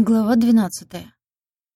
Глава 12.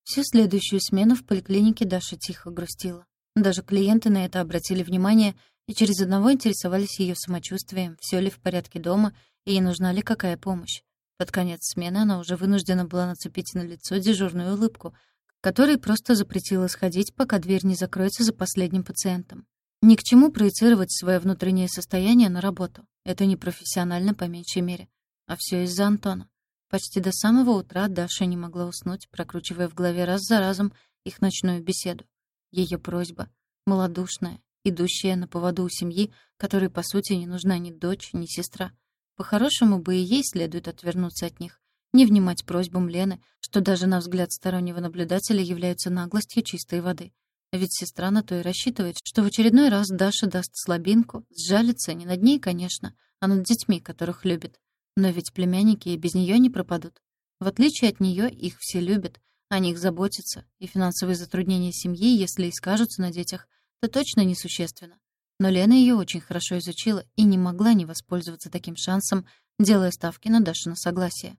Всю следующую смену в поликлинике Даша тихо грустила. Даже клиенты на это обратили внимание и через одного интересовались ее самочувствием, все ли в порядке дома и нужна ли какая помощь. Под конец смены она уже вынуждена была нацепить на лицо дежурную улыбку, которой просто запретила сходить, пока дверь не закроется за последним пациентом. Ни к чему проецировать свое внутреннее состояние на работу. Это непрофессионально по меньшей мере. А все из-за Антона. Почти до самого утра Даша не могла уснуть, прокручивая в голове раз за разом их ночную беседу. Ее просьба, малодушная, идущая на поводу у семьи, которой, по сути, не нужна ни дочь, ни сестра. По-хорошему бы и ей следует отвернуться от них, не внимать просьбам Лены, что даже на взгляд стороннего наблюдателя являются наглостью чистой воды. Ведь сестра на то и рассчитывает, что в очередной раз Даша даст слабинку, сжалится не над ней, конечно, а над детьми, которых любит. Но ведь племянники и без нее не пропадут. В отличие от нее, их все любят, о них заботятся, и финансовые затруднения семьи, если и скажутся на детях, то точно несущественно. Но Лена ее очень хорошо изучила и не могла не воспользоваться таким шансом, делая ставки на Дашино согласие.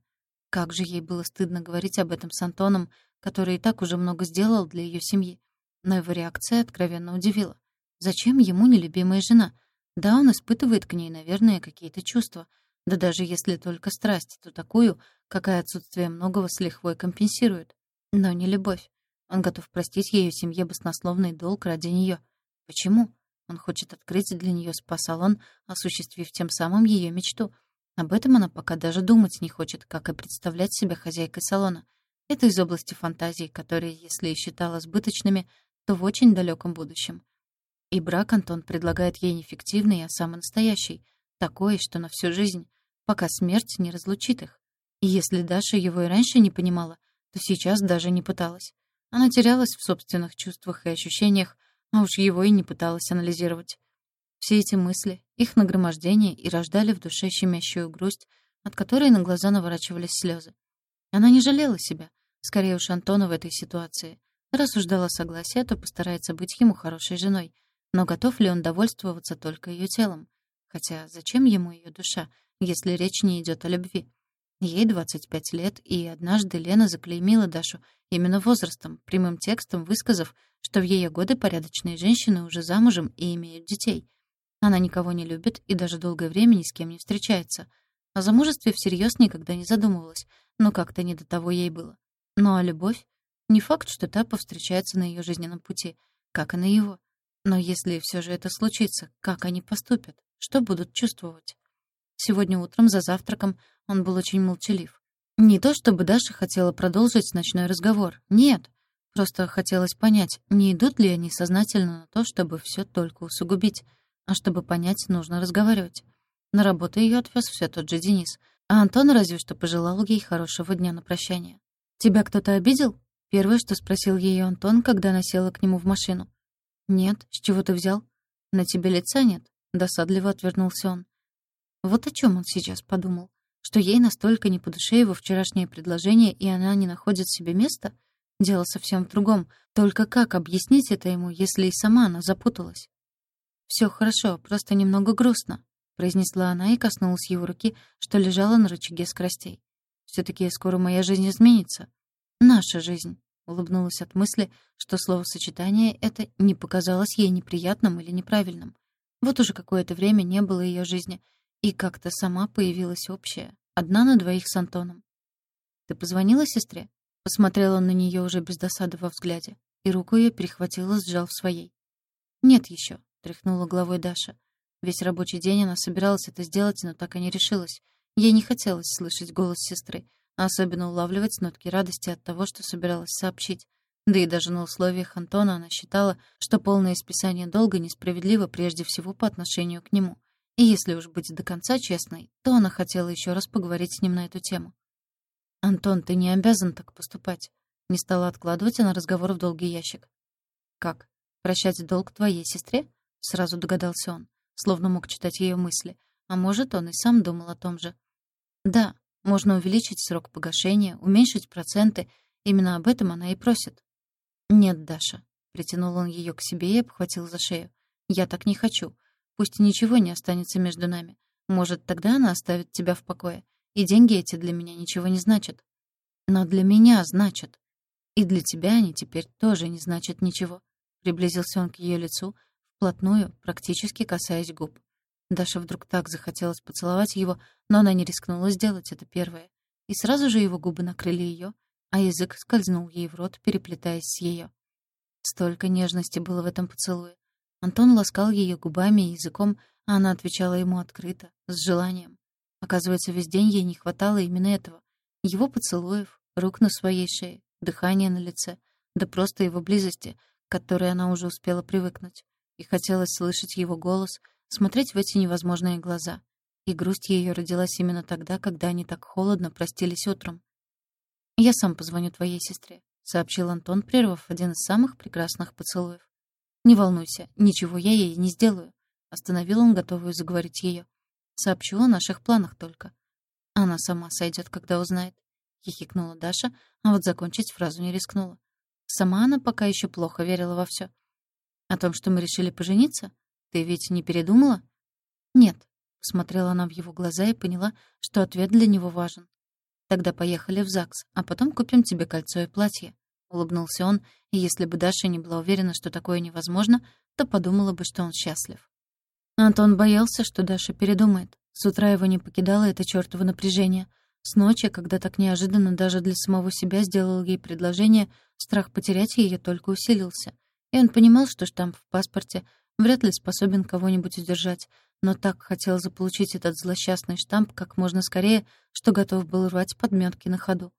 Как же ей было стыдно говорить об этом с Антоном, который и так уже много сделал для ее семьи. Но его реакция откровенно удивила. Зачем ему нелюбимая жена? Да, он испытывает к ней, наверное, какие-то чувства — да даже если только страсть, то такую, какая отсутствие многого с лихвой компенсирует. Но не любовь. Он готов простить ее семье баснословный долг ради нее. Почему? Он хочет открыть для нее спа-салон, осуществив тем самым ее мечту. Об этом она пока даже думать не хочет, как и представлять себя хозяйкой салона. Это из области фантазий, которые, если и считала сбыточными, то в очень далеком будущем. И брак Антон предлагает ей не фиктивный, а самый настоящий, такой, что на всю жизнь пока смерть не разлучит их. И если Даша его и раньше не понимала, то сейчас даже не пыталась. Она терялась в собственных чувствах и ощущениях, а уж его и не пыталась анализировать. Все эти мысли, их нагромождение и рождали в душе щемящую грусть, от которой на глаза наворачивались слезы. Она не жалела себя, скорее уж Антона в этой ситуации. Раз уж дала согласие, то постарается быть ему хорошей женой. Но готов ли он довольствоваться только ее телом? Хотя зачем ему ее душа, если речь не идет о любви. Ей 25 лет, и однажды Лена заклеймила Дашу именно возрастом, прямым текстом высказав, что в ее годы порядочные женщины уже замужем и имеют детей. Она никого не любит и даже долгое время ни с кем не встречается. О замужестве всерьез никогда не задумывалась, но как-то не до того ей было. Ну а любовь? Не факт, что та повстречается на ее жизненном пути, как и на его. Но если все же это случится, как они поступят? Что будут чувствовать? Сегодня утром за завтраком он был очень молчалив. Не то чтобы Даша хотела продолжить ночной разговор. Нет. Просто хотелось понять, не идут ли они сознательно на то, чтобы все только усугубить. А чтобы понять, нужно разговаривать. На работу ее отвез все тот же Денис. А Антон разве что пожелал ей хорошего дня на прощание. «Тебя кто-то обидел?» Первое, что спросил ее Антон, когда она села к нему в машину. «Нет, с чего ты взял?» «На тебе лица нет», — досадливо отвернулся он. Вот о чем он сейчас подумал. Что ей настолько не по душе его вчерашнее предложение, и она не находит себе места? Дело совсем в другом. Только как объяснить это ему, если и сама она запуталась? Все хорошо, просто немного грустно», — произнесла она и коснулась его руки, что лежала на рычаге скоростей. все таки скоро моя жизнь изменится. Наша жизнь», — улыбнулась от мысли, что словосочетание это не показалось ей неприятным или неправильным. Вот уже какое-то время не было ее жизни — и как-то сама появилась общая, одна на двоих с Антоном. «Ты позвонила сестре?» Посмотрел он на нее уже без досады во взгляде, и руку ее перехватила, сжал в своей. «Нет еще», — тряхнула головой Даша. Весь рабочий день она собиралась это сделать, но так и не решилась. Ей не хотелось слышать голос сестры, а особенно улавливать нотки радости от того, что собиралась сообщить. Да и даже на условиях Антона она считала, что полное списание долга несправедливо прежде всего по отношению к нему. И если уж быть до конца честной, то она хотела еще раз поговорить с ним на эту тему. «Антон, ты не обязан так поступать». Не стала откладывать она разговор в долгий ящик. «Как? Прощать долг твоей сестре?» Сразу догадался он, словно мог читать ее мысли. А может, он и сам думал о том же. «Да, можно увеличить срок погашения, уменьшить проценты. Именно об этом она и просит». «Нет, Даша». Притянул он ее к себе и обхватил за шею. «Я так не хочу. Пусть ничего не останется между нами. Может, тогда она оставит тебя в покое. И деньги эти для меня ничего не значат. Но для меня значит. И для тебя они теперь тоже не значат ничего. Приблизился он к ее лицу, вплотную, практически касаясь губ. Даша вдруг так захотелось поцеловать его, но она не рискнула сделать это первое. И сразу же его губы накрыли ее, а язык скользнул ей в рот, переплетаясь с ее. Столько нежности было в этом поцелуе. Антон ласкал ее губами и языком, а она отвечала ему открыто, с желанием. Оказывается, весь день ей не хватало именно этого. Его поцелуев, рук на своей шее, дыхания на лице, да просто его близости, к которой она уже успела привыкнуть. И хотелось слышать его голос, смотреть в эти невозможные глаза. И грусть ее родилась именно тогда, когда они так холодно простились утром. «Я сам позвоню твоей сестре», — сообщил Антон, прервав один из самых прекрасных поцелуев. «Не волнуйся, ничего я ей не сделаю», — остановил он, готовую заговорить ее. «Сообщу о наших планах только». «Она сама сойдет, когда узнает», — хихикнула Даша, а вот закончить фразу не рискнула. Сама она пока еще плохо верила во все. «О том, что мы решили пожениться? Ты ведь не передумала?» «Нет», — посмотрела она в его глаза и поняла, что ответ для него важен. «Тогда поехали в ЗАГС, а потом купим тебе кольцо и платье», — улыбнулся он, и если бы Даша не была уверена, что такое невозможно, то подумала бы, что он счастлив. Антон боялся, что Даша передумает. С утра его не покидало это чёртово напряжение. С ночи, когда так неожиданно даже для самого себя сделал ей предложение, страх потерять её только усилился. И он понимал, что штамп в паспорте вряд ли способен кого-нибудь удержать, но так хотел заполучить этот злосчастный штамп как можно скорее, что готов был рвать подметки на ходу.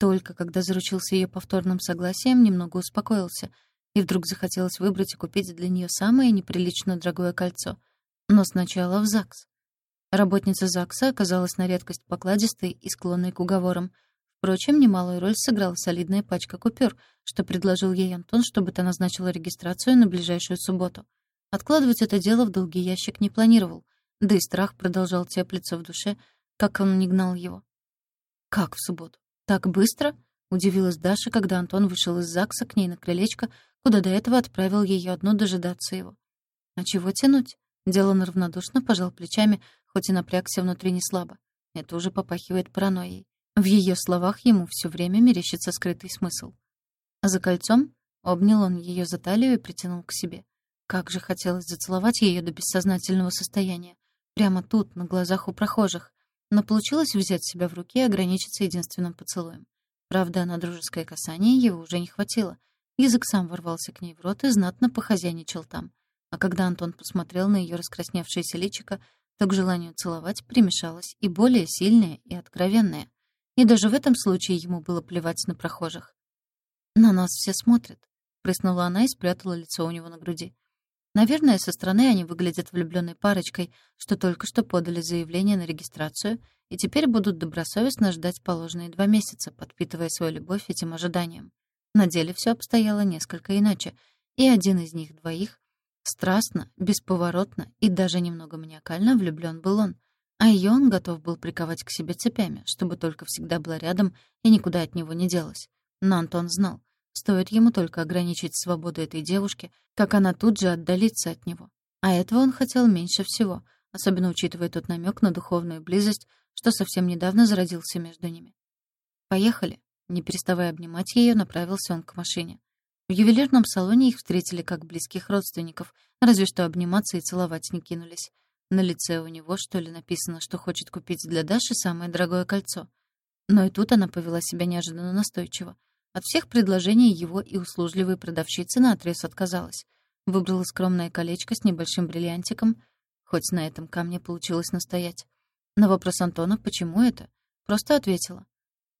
Только когда заручился ее повторным согласием, немного успокоился, и вдруг захотелось выбрать и купить для нее самое неприлично дорогое кольцо. Но сначала в ЗАГС. Работница ЗАГСа оказалась на редкость покладистой и склонной к уговорам. Впрочем, немалую роль сыграла солидная пачка купюр, что предложил ей Антон, чтобы та назначила регистрацию на ближайшую субботу. Откладывать это дело в долгий ящик не планировал, да и страх продолжал теплиться в душе, как он не гнал его. «Как в субботу? Так быстро?» — удивилась Даша, когда Антон вышел из ЗАГСа к ней на крылечко, куда до этого отправил ее одну дожидаться его. «А чего тянуть?» Делан равнодушно пожал плечами, хоть и напрягся внутри слабо. Это уже попахивает паранойей. В ее словах ему все время мерещится скрытый смысл. А за кольцом обнял он ее за талию и притянул к себе. Как же хотелось зацеловать ее до бессознательного состояния. Прямо тут, на глазах у прохожих. Но получилось взять себя в руки и ограничиться единственным поцелуем. Правда, на дружеское касание его уже не хватило. Язык сам ворвался к ней в рот и знатно похозяйничал там. А когда Антон посмотрел на ее раскрасневшееся личико, то к желанию целовать примешалось и более сильное, и откровенное. И даже в этом случае ему было плевать на прохожих. «На нас все смотрят», — прыснула она и спрятала лицо у него на груди. Наверное, со стороны они выглядят влюбленной парочкой, что только что подали заявление на регистрацию и теперь будут добросовестно ждать положенные два месяца, подпитывая свою любовь этим ожиданием. На деле все обстояло несколько иначе, и один из них двоих страстно, бесповоротно и даже немного маниакально влюблен был он, а ее он готов был приковать к себе цепями, чтобы только всегда была рядом и никуда от него не делась. Но Антон знал, Стоит ему только ограничить свободу этой девушки, как она тут же отдалится от него. А этого он хотел меньше всего, особенно учитывая тот намек на духовную близость, что совсем недавно зародился между ними. «Поехали». Не переставая обнимать ее, направился он к машине. В ювелирном салоне их встретили как близких родственников, разве что обниматься и целовать не кинулись. На лице у него, что ли, написано, что хочет купить для Даши самое дорогое кольцо. Но и тут она повела себя неожиданно настойчиво. От всех предложений его и услужливой продавщицы наотрез отказалась. Выбрала скромное колечко с небольшим бриллиантиком, хоть на этом камне получилось настоять. На вопрос Антона, почему это, просто ответила.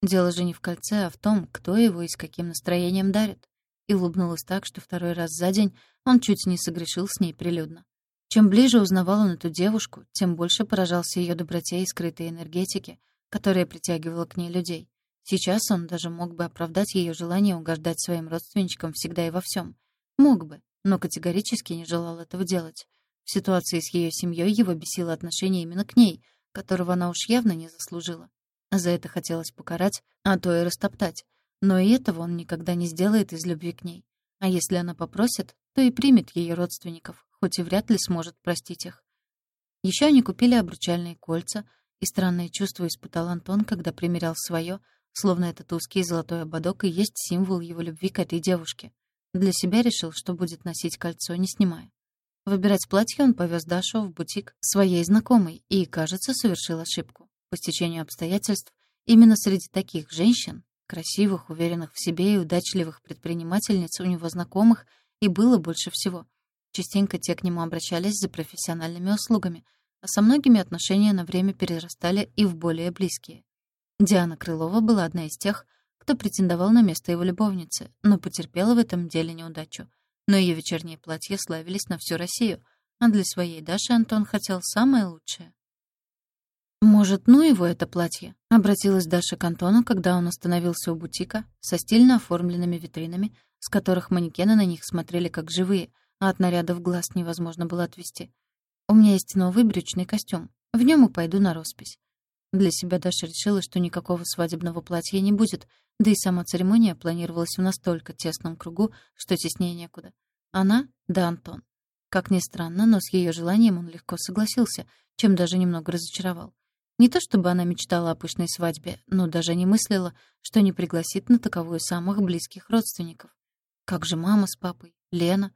Дело же не в кольце, а в том, кто его и с каким настроением дарит. И улыбнулась так, что второй раз за день он чуть не согрешил с ней прилюдно. Чем ближе узнавал он эту девушку, тем больше поражался ее доброте и скрытой энергетике, которая притягивала к ней людей. Сейчас он даже мог бы оправдать ее желание угождать своим родственничкам всегда и во всем. Мог бы, но категорически не желал этого делать. В ситуации с ее семьей его бесило отношение именно к ней, которого она уж явно не заслужила. За это хотелось покарать, а то и растоптать. Но и этого он никогда не сделает из любви к ней. А если она попросит, то и примет ее родственников, хоть и вряд ли сможет простить их. Еще они купили обручальные кольца, и странное чувство испытал Антон, когда примерял свое, словно этот узкий золотой ободок и есть символ его любви к этой девушке. Для себя решил, что будет носить кольцо, не снимая. Выбирать платье он повез Дашу в бутик своей знакомой и, кажется, совершил ошибку. По стечению обстоятельств, именно среди таких женщин, красивых, уверенных в себе и удачливых предпринимательниц у него знакомых, и было больше всего. Частенько те к нему обращались за профессиональными услугами, а со многими отношения на время перерастали и в более близкие. Диана Крылова была одна из тех, кто претендовал на место его любовницы, но потерпела в этом деле неудачу. Но ее вечерние платья славились на всю Россию, а для своей Даши Антон хотел самое лучшее. «Может, ну его это платье?» — обратилась Даша к Антону, когда он остановился у бутика со стильно оформленными витринами, с которых манекены на них смотрели как живые, а от нарядов глаз невозможно было отвести. «У меня есть новый брючный костюм. В нем и пойду на роспись». Для себя Даша решила, что никакого свадебного платья не будет, да и сама церемония планировалась в настолько тесном кругу, что теснее некуда. Она да Антон. Как ни странно, но с ее желанием он легко согласился, чем даже немного разочаровал. Не то чтобы она мечтала о пышной свадьбе, но даже не мыслила, что не пригласит на таковую самых близких родственников. Как же мама с папой, Лена?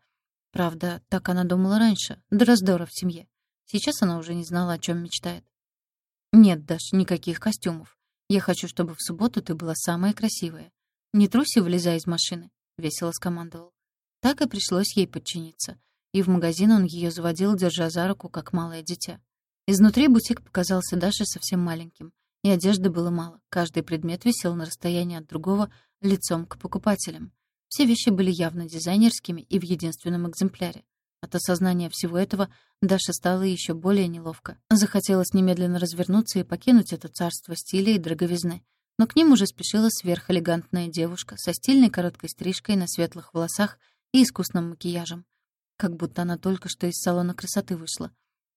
Правда, так она думала раньше, до раздора в семье. Сейчас она уже не знала, о чем мечтает. «Нет, Даш, никаких костюмов. Я хочу, чтобы в субботу ты была самая красивая. Не труси, вылезай из машины», — весело скомандовал. Так и пришлось ей подчиниться. И в магазин он ее заводил, держа за руку, как малое дитя. Изнутри бутик показался Даше совсем маленьким, и одежды было мало. Каждый предмет висел на расстоянии от другого лицом к покупателям. Все вещи были явно дизайнерскими и в единственном экземпляре. От осознания всего этого Даша стала еще более неловко. Захотелось немедленно развернуться и покинуть это царство стиля и дороговизны. Но к ним уже спешила сверхэлегантная девушка со стильной короткой стрижкой на светлых волосах и искусным макияжем. Как будто она только что из салона красоты вышла.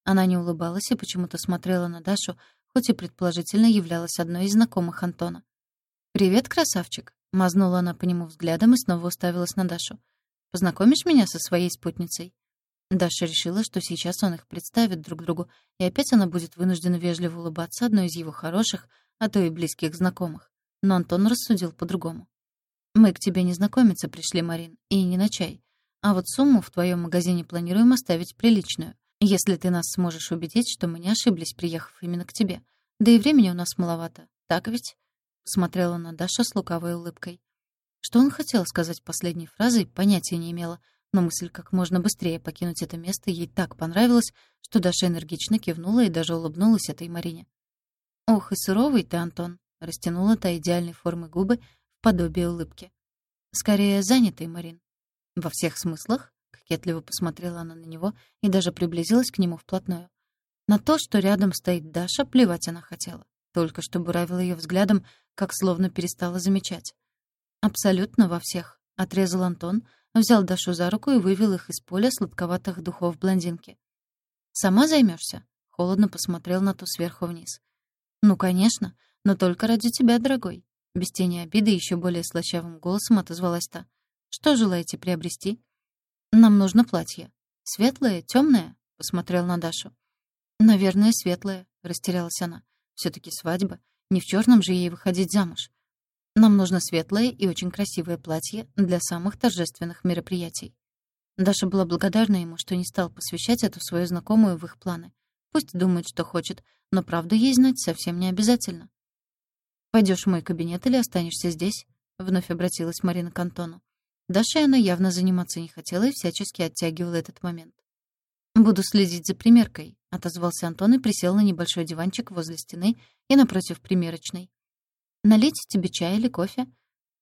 Она не улыбалась и почему-то смотрела на Дашу, хоть и предположительно являлась одной из знакомых Антона. «Привет, красавчик!» — мазнула она по нему взглядом и снова уставилась на Дашу. «Познакомишь меня со своей спутницей?» Даша решила, что сейчас он их представит друг другу, и опять она будет вынуждена вежливо улыбаться одной из его хороших, а то и близких знакомых. Но Антон рассудил по-другому. «Мы к тебе не знакомиться пришли, Марин, и не на чай. А вот сумму в твоем магазине планируем оставить приличную если ты нас сможешь убедить, что мы не ошиблись, приехав именно к тебе. Да и времени у нас маловато, так ведь?» Смотрела на Даша с лукавой улыбкой. Что он хотел сказать последней фразой, понятия не имела, но мысль как можно быстрее покинуть это место ей так понравилась, что Даша энергично кивнула и даже улыбнулась этой Марине. «Ох, и суровый ты, Антон!» — растянула та идеальной формы губы в подобие улыбки. «Скорее, занятый, Марин». «Во всех смыслах?» Кокетливо посмотрела она на него и даже приблизилась к нему вплотную. На то, что рядом стоит Даша, плевать она хотела. Только что буравила ее взглядом, как словно перестала замечать. «Абсолютно во всех», — отрезал Антон, взял Дашу за руку и вывел их из поля сладковатых духов блондинки. «Сама займешься? холодно посмотрел на ту сверху вниз. «Ну, конечно, но только ради тебя, дорогой». Без тени обиды еще более слащавым голосом отозвалась та. «Что желаете приобрести?» «Нам нужно платье. Светлое, темное? посмотрел на Дашу. «Наверное, светлое», — растерялась она. все таки свадьба. Не в черном же ей выходить замуж. Нам нужно светлое и очень красивое платье для самых торжественных мероприятий». Даша была благодарна ему, что не стал посвящать эту свою знакомую в их планы. Пусть думает, что хочет, но правду ей знать совсем не обязательно. Пойдешь в мой кабинет или останешься здесь?» — вновь обратилась Марина к Антону. Дашей она явно заниматься не хотела и всячески оттягивала этот момент. «Буду следить за примеркой», — отозвался Антон и присел на небольшой диванчик возле стены и напротив примерочной. «Налить тебе чай или кофе?»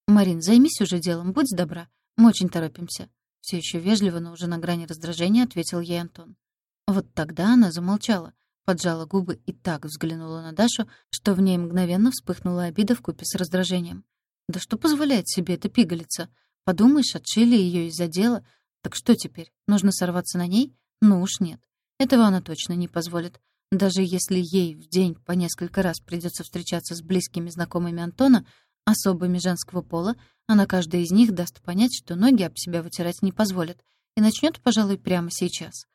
«Марин, займись уже делом, будь добра. Мы очень торопимся». Все еще вежливо, но уже на грани раздражения ответил ей Антон. Вот тогда она замолчала, поджала губы и так взглянула на Дашу, что в ней мгновенно вспыхнула обида вкупе с раздражением. «Да что позволяет себе эта пигалица?» Подумаешь, отшили ее из-за дела. Так что теперь? Нужно сорваться на ней? Ну уж нет. Этого она точно не позволит. Даже если ей в день по несколько раз придется встречаться с близкими знакомыми Антона, особыми женского пола, она каждой из них даст понять, что ноги об себя вытирать не позволит, и начнет, пожалуй, прямо сейчас.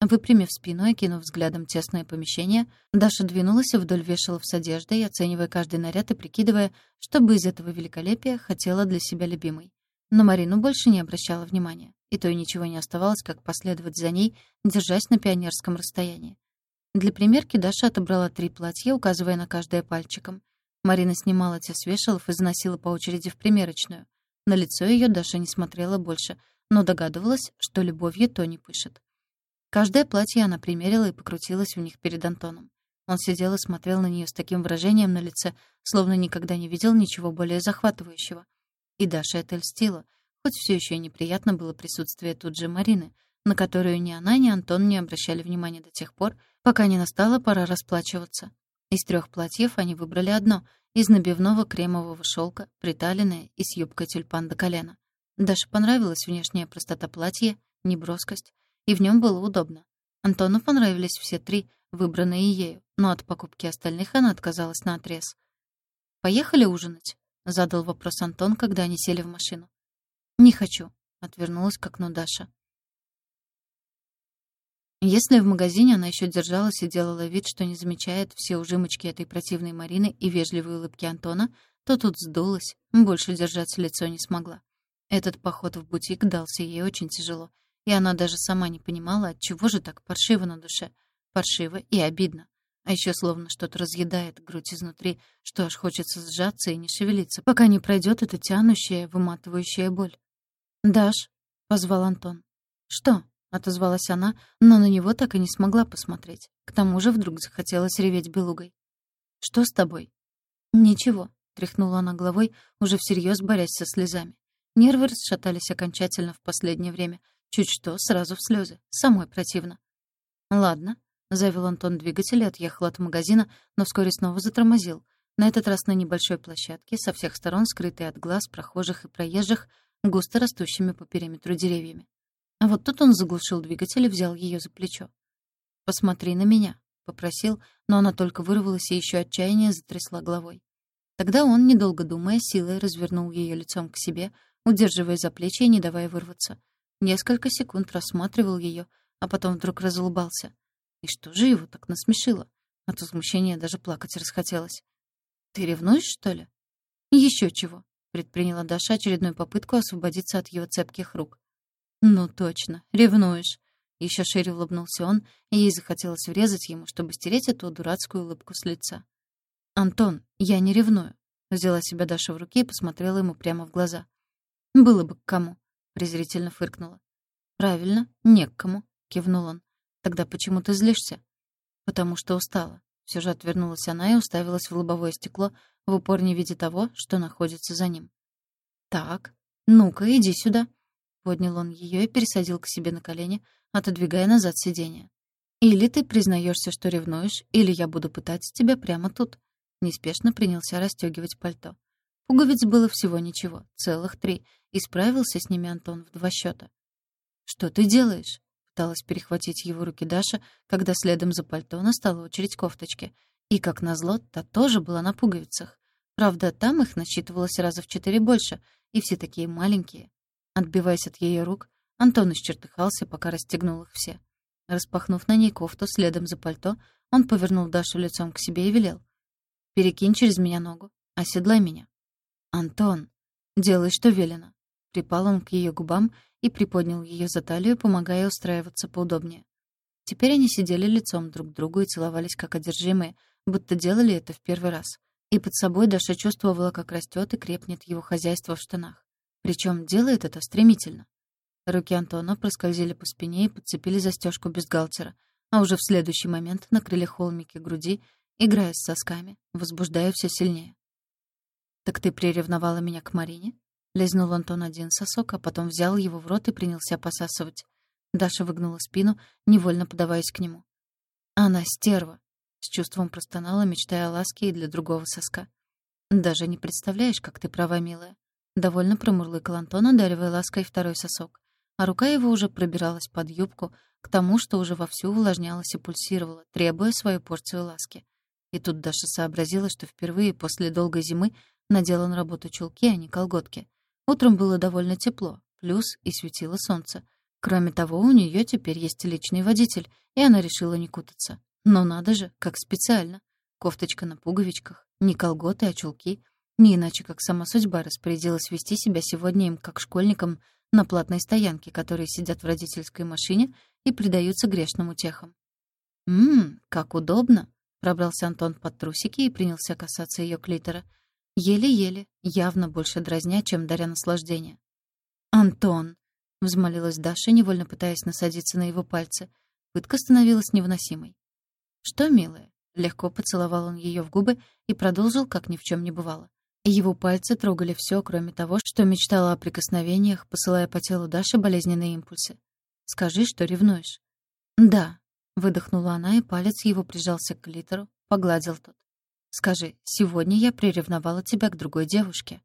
Выпрямив спину и кинув взглядом тесное помещение, Даша двинулась вдоль вешалов с одеждой, оценивая каждый наряд и прикидывая, что бы из этого великолепия хотела для себя любимой. Но Марину больше не обращала внимания, и то и ничего не оставалось, как последовать за ней, держась на пионерском расстоянии. Для примерки Даша отобрала три платья, указывая на каждое пальчиком. Марина снимала те с вешалов и заносила по очереди в примерочную. На лицо ее Даша не смотрела больше, но догадывалась, что любовью то не пышет. Каждое платье она примерила и покрутилась в них перед Антоном. Он сидел и смотрел на нее с таким выражением на лице, словно никогда не видел ничего более захватывающего. И Даша это льстила, хоть все еще и неприятно было присутствие тут же Марины, на которую ни она, ни Антон не обращали внимания до тех пор, пока не настала пора расплачиваться. Из трех платьев они выбрали одно, из набивного кремового шелка, приталенное и с юбкой тюльпан до колена. Даше понравилась внешняя простота платья, неброскость, и в нем было удобно. Антону понравились все три, выбранные ею, но от покупки остальных она отказалась наотрез. «Поехали ужинать?» — задал вопрос Антон, когда они сели в машину. «Не хочу», — отвернулась к окну Даша. Если в магазине она еще держалась и делала вид, что не замечает все ужимочки этой противной Марины и вежливые улыбки Антона, то тут сдулась, больше держаться лицо не смогла. Этот поход в бутик дался ей очень тяжело, и она даже сама не понимала, от чего же так паршиво на душе. Паршиво и обидно. А еще словно что-то разъедает грудь изнутри, что аж хочется сжаться и не шевелиться, пока не пройдет эта тянущая, выматывающая боль. «Даш», — позвал Антон. «Что?» — отозвалась она, но на него так и не смогла посмотреть. К тому же вдруг захотелось реветь белугой. «Что с тобой?» «Ничего», — тряхнула она головой, уже всерьез борясь со слезами. Нервы расшатались окончательно в последнее время, Чуть что, сразу в слезы. Самой противно. «Ладно», — завел Антон двигатель и отъехал от магазина, но вскоре снова затормозил. На этот раз на небольшой площадке, со всех сторон скрытой от глаз прохожих и проезжих, густо растущими по периметру деревьями. А вот тут он заглушил двигатель и взял ее за плечо. «Посмотри на меня», — попросил, но она только вырвалась и еще отчаяние затрясла головой. Тогда он, недолго думая, силой развернул ее лицом к себе, удерживая за плечи и не давая вырваться. Несколько секунд рассматривал ее, а потом вдруг разулыбался. И что же его так насмешило? От возмущения даже плакать расхотелось. «Ты ревнуешь, что ли?» Еще чего», — предприняла Даша очередную попытку освободиться от его цепких рук. «Ну точно, ревнуешь». Еще шире улыбнулся он, и ей захотелось врезать ему, чтобы стереть эту дурацкую улыбку с лица. «Антон, я не ревную», — взяла себя Даша в руки и посмотрела ему прямо в глаза. «Было бы к кому презрительно фыркнула. «Правильно, не к кому», — кивнул он. «Тогда почему ты злишься?» «Потому что устала». Все же отвернулась она и уставилась в лобовое стекло, в упор не видя того, что находится за ним. «Так, ну-ка, иди сюда», — поднял он ее и пересадил к себе на колени, отодвигая назад сиденье. «Или ты признаешься, что ревнуешь, или я буду пытать тебя прямо тут». Неспешно принялся расстегивать пальто. Пуговиц было всего ничего, целых три, и справился с ними Антон в два счета. «Что ты делаешь?» — пыталась перехватить его руки Даша, когда следом за пальто настала очередь кофточки. И, как назло, та тоже была на пуговицах. Правда, там их насчитывалось раза в четыре больше, и все такие маленькие. Отбиваясь от ее рук, Антон исчертыхался, пока расстегнул их все. Распахнув на ней кофту следом за пальто, он повернул Дашу лицом к себе и велел. «Перекинь через меня ногу, оседлай меня». «Антон, делай, что велено». Припал он к ее губам и приподнял ее за талию, помогая устраиваться поудобнее. Теперь они сидели лицом друг к другу и целовались как одержимые, будто делали это в первый раз. И под собой Даша чувствовала, как растет и крепнет его хозяйство в штанах. Причем делает это стремительно. Руки Антона проскользили по спине и подцепили застежку бюстгальтера, а уже в следующий момент накрыли холмики груди, играя с сосками, возбуждая все сильнее. «Так ты приревновала меня к Марине?» Лизнул Антон один сосок, а потом взял его в рот и принялся посасывать. Даша выгнула спину, невольно подаваясь к нему. «Она стерва!» — с чувством простонала, мечтая о ласке и для другого соска. «Даже не представляешь, как ты права, милая!» Довольно промурлыкал Антон, одаривая лаской второй сосок. А рука его уже пробиралась под юбку, к тому, что уже вовсю увлажнялась и пульсировала, требуя свою порцию ласки. И тут Даша сообразила, что впервые после долгой зимы надела на работу чулки, а не колготки. Утром было довольно тепло, плюс и светило солнце. Кроме того, у нее теперь есть личный водитель, и она решила не кутаться. Но надо же, как специально. Кофточка на пуговичках, не колготы, а чулки. Не иначе, как сама судьба распорядилась вести себя сегодня им, как школьникам, на платной стоянке, которые сидят в родительской машине и предаются грешным утехам. «Ммм, как удобно!» — пробрался Антон под трусики и принялся касаться ее клитора. Еле-еле, явно больше дразня, чем даря наслаждение. «Антон!» — взмолилась Даша, невольно пытаясь насадиться на его пальцы. Пытка становилась невыносимой. «Что, милая?» — легко поцеловал он ее в губы и продолжил, как ни в чем не бывало. Его пальцы трогали все, кроме того, что мечтала о прикосновениях, посылая по телу Даши болезненные импульсы. «Скажи, что ревнуешь». «Да», — выдохнула она, и палец его прижался к клитору, погладил тот. «Скажи, сегодня я приревновала тебя к другой девушке.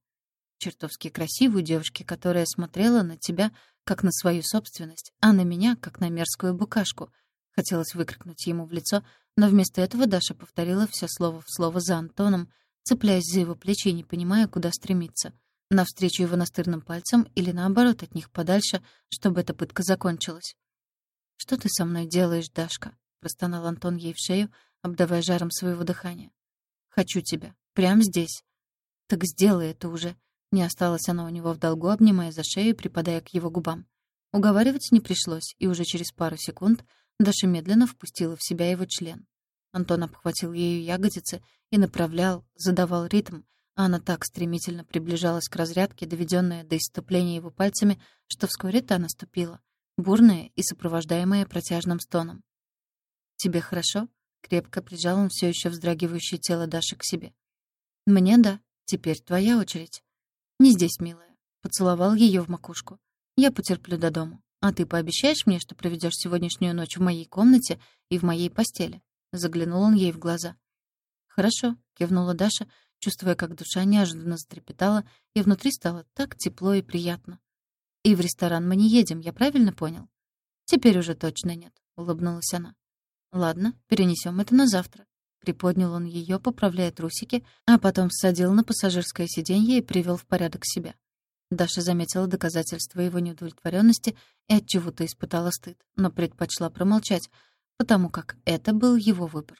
Чертовски красивой девушке, которая смотрела на тебя как на свою собственность, а на меня как на мерзкую букашку». Хотелось выкрикнуть ему в лицо, но вместо этого Даша повторила все слово в слово за Антоном — цепляясь за его плечи и не понимая, куда стремиться. Навстречу его настырным пальцам или наоборот от них подальше, чтобы эта пытка закончилась. «Что ты со мной делаешь, Дашка?» — простонал Антон ей в шею, обдавая жаром своего дыхания. «Хочу тебя. Прямо здесь». «Так сделай это уже». Не осталась она у него в долгу, обнимая за шею и припадая к его губам. Уговаривать не пришлось, и уже через пару секунд Даша медленно впустила в себя его член. Антон обхватил ею ягодицы и направлял, задавал ритм, а она так стремительно приближалась к разрядке, доведенная до иступления его пальцами, что вскоре та наступила, бурная и сопровождаемая протяжным стоном. «Тебе хорошо?» — крепко прижал он все еще вздрагивающее тело Даши к себе. «Мне да. Теперь твоя очередь». «Не здесь, милая». Поцеловал ее в макушку. «Я потерплю до дома. А ты пообещаешь мне, что проведешь сегодняшнюю ночь в моей комнате и в моей постели?» Заглянул он ей в глаза. «Хорошо», — кивнула Даша, чувствуя, как душа неожиданно затрепетала, и внутри стало так тепло и приятно. «И в ресторан мы не едем, я правильно понял?» «Теперь уже точно нет», — улыбнулась она. «Ладно, перенесем это на завтра». Приподнял он ее, поправляя трусики, а потом ссадил на пассажирское сиденье и привел в порядок себя. Даша заметила доказательства его неудовлетворенности и от чего-то испытала стыд, но предпочла промолчать, потому как это был его выбор.